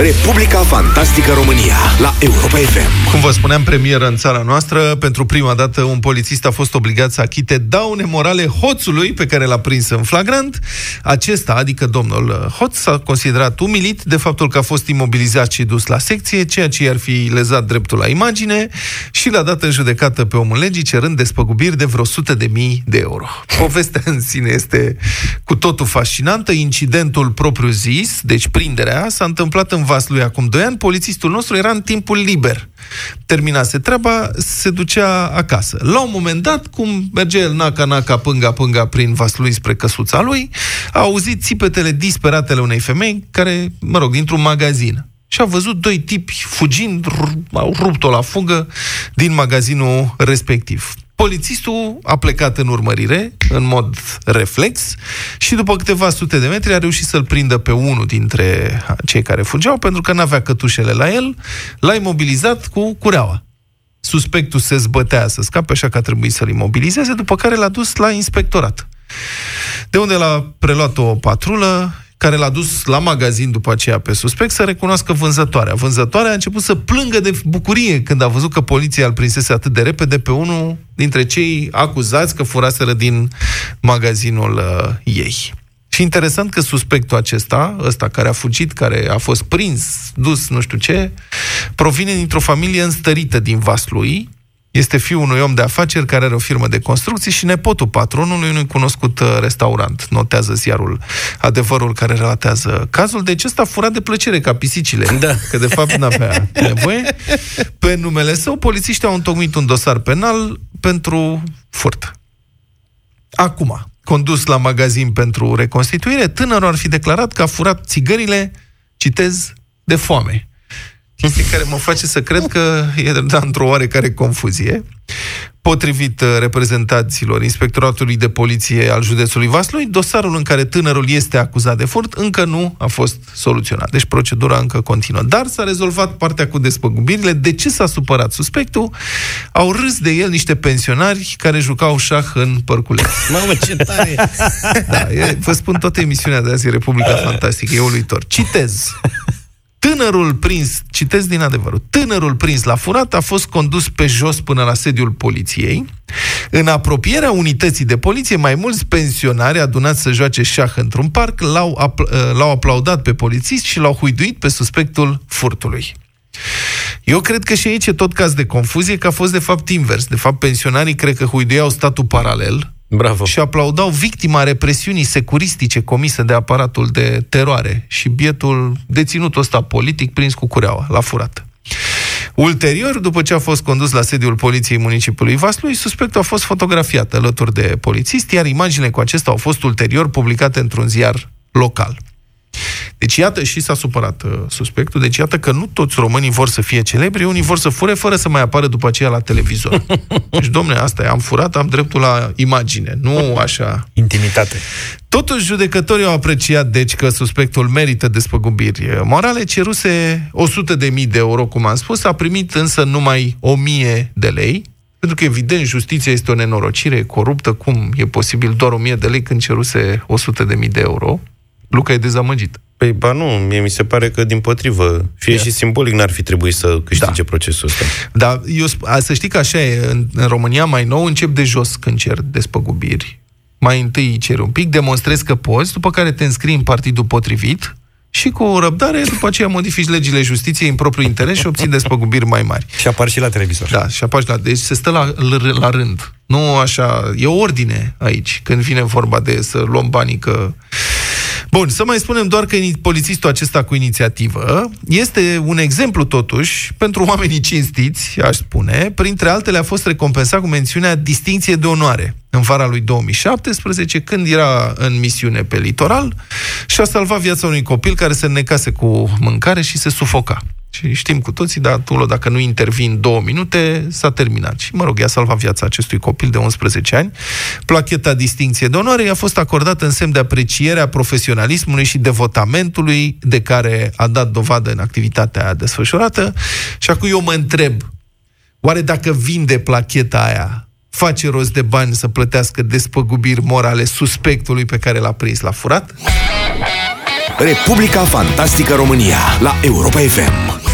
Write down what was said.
Republica Fantastică România la Europa FM. Cum vă spuneam, premieră în țara noastră, pentru prima dată un polițist a fost obligat să achite daune morale hoțului pe care l-a prins în flagrant. Acesta, adică domnul hoț, s-a considerat umilit de faptul că a fost imobilizat și dus la secție, ceea ce i-ar fi lezat dreptul la imagine și l-a dat în judecată pe omul legii cerând despăgubiri de vreo 100 de mii de euro. Povestea în sine este cu totul fascinantă. Incidentul propriu zis, deci prinderea, s-a întâmplat în Vaslui acum 2 ani. Polițistul nostru era în timpul liber. Terminase treaba, se ducea acasă. La un moment dat, cum mergea el naca-naca, pânga-pânga prin Vaslui spre căsuța lui, a auzit țipetele disperatele unei femei care, mă rog, dintr-un magazin și a văzut doi tipi fugind, au rupt-o la fugă din magazinul respectiv. Polițistul a plecat în urmărire, în mod reflex, și după câteva sute de metri a reușit să-l prindă pe unul dintre cei care fugeau, pentru că n-avea cătușele la el, l-a imobilizat cu cureaua. Suspectul se zbătea să scape, așa că a trebuit să-l imobilizeze, după care l-a dus la inspectorat. De unde l-a preluat o patrulă, care l-a dus la magazin după aceea pe suspect să recunoască vânzătoarea. Vânzătoarea a început să plângă de bucurie când a văzut că poliția îl prinsese atât de repede pe unul dintre cei acuzați că furaseră din magazinul uh, ei. Și interesant că suspectul acesta, ăsta care a fugit, care a fost prins, dus, nu știu ce, provine dintr-o familie înstărită din Vaslui, este fiul unui om de afaceri care are o firmă de construcții și nepotul patronului unui cunoscut uh, restaurant. Notează ziarul adevărul care relatează cazul. Deci ăsta furat de plăcere ca pisicile. Da. Că de fapt n-avea nevoie. Pe numele său, polițiștii au întocmit un dosar penal pentru furt. Acum, condus la magazin pentru reconstituire, tânărul ar fi declarat că a furat țigările, citez, de foame chestie care mă face să cred că e da, într-o oarecare confuzie. Potrivit uh, reprezentanților Inspectoratului de Poliție al județului Vaslui, dosarul în care tânărul este acuzat de furt încă nu a fost soluționat. Deci procedura încă continuă. Dar s-a rezolvat partea cu despăgubirile. De ce s-a supărat suspectul? Au râs de el niște pensionari care jucau șah în părculeț. Mamă, ce tare! Da, e, vă spun toată emisiunea de azi, Republica Fantastică, e uluitor. Citez. Tânărul prins, citesc din adevărul, tânărul prins la furat a fost condus pe jos până la sediul poliției. În apropierea unității de poliție, mai mulți pensionari adunați să joace șah într-un parc l-au, apl- uh, l-au aplaudat pe polițist și l-au huiduit pe suspectul furtului. Eu cred că și aici e tot caz de confuzie, că a fost de fapt invers. De fapt, pensionarii cred că huiduiau statul paralel, Bravo. și aplaudau victima represiunii securistice comise de aparatul de teroare și bietul deținutul ăsta politic prins cu cureaua, la furat. Ulterior, după ce a fost condus la sediul poliției municipiului Vaslui, suspectul a fost fotografiat alături de polițist, iar imaginile cu acesta au fost ulterior publicate într-un ziar local. Deci iată și s-a supărat uh, suspectul, deci iată că nu toți românii vor să fie celebri, unii vor să fure fără să mai apară după aceea la televizor. Deci, domne, asta e, am furat, am dreptul la imagine, nu așa. Intimitate. Totuși, judecătorii au apreciat, deci, că suspectul merită despăgubiri morale, ceruse 100 de mii de euro, cum am spus, a primit însă numai 1000 de lei, pentru că, evident, justiția este o nenorocire coruptă, cum e posibil doar 1000 de lei când ceruse 100 de mii de euro? Luca e dezamăgit. Păi, ba nu, mie mi se pare că, din potrivă, fie Ia. și simbolic n-ar fi trebuit să câștige Da. procesul ăsta. Dar eu, sp- a, să știi că așa e, în, în România mai nou încep de jos când cer despăgubiri. Mai întâi ceri un pic, demonstrezi că poți, după care te înscrii în partidul potrivit și cu răbdare, după aceea modifici legile justiției în propriul interes și obții despăgubiri mai mari. Și apar și la televizor. Da, și apași la... Deci se stă la, la rând. Nu așa... E o ordine aici, când vine vorba de să luăm banii că... Bun, să mai spunem doar că ini- polițistul acesta cu inițiativă este un exemplu, totuși, pentru oamenii cinstiți, aș spune. Printre altele, a fost recompensat cu mențiunea Distinție de Onoare în vara lui 2017, când era în misiune pe litoral și a salvat viața unui copil care se înnecase cu mâncare și se sufoca. Și știm cu toții, dar tu, dacă nu intervin două minute, s-a terminat. Și, mă rog, i-a salvat viața acestui copil de 11 ani. Placheta distinție de onoare i-a fost acordată în semn de apreciere a profesionalismului și devotamentului de care a dat dovadă în activitatea desfășurată. Și acum eu mă întreb, oare dacă vinde placheta aia, face rost de bani să plătească despăgubiri morale suspectului pe care l-a prins la furat? Republica Fantastică România la Europa FM.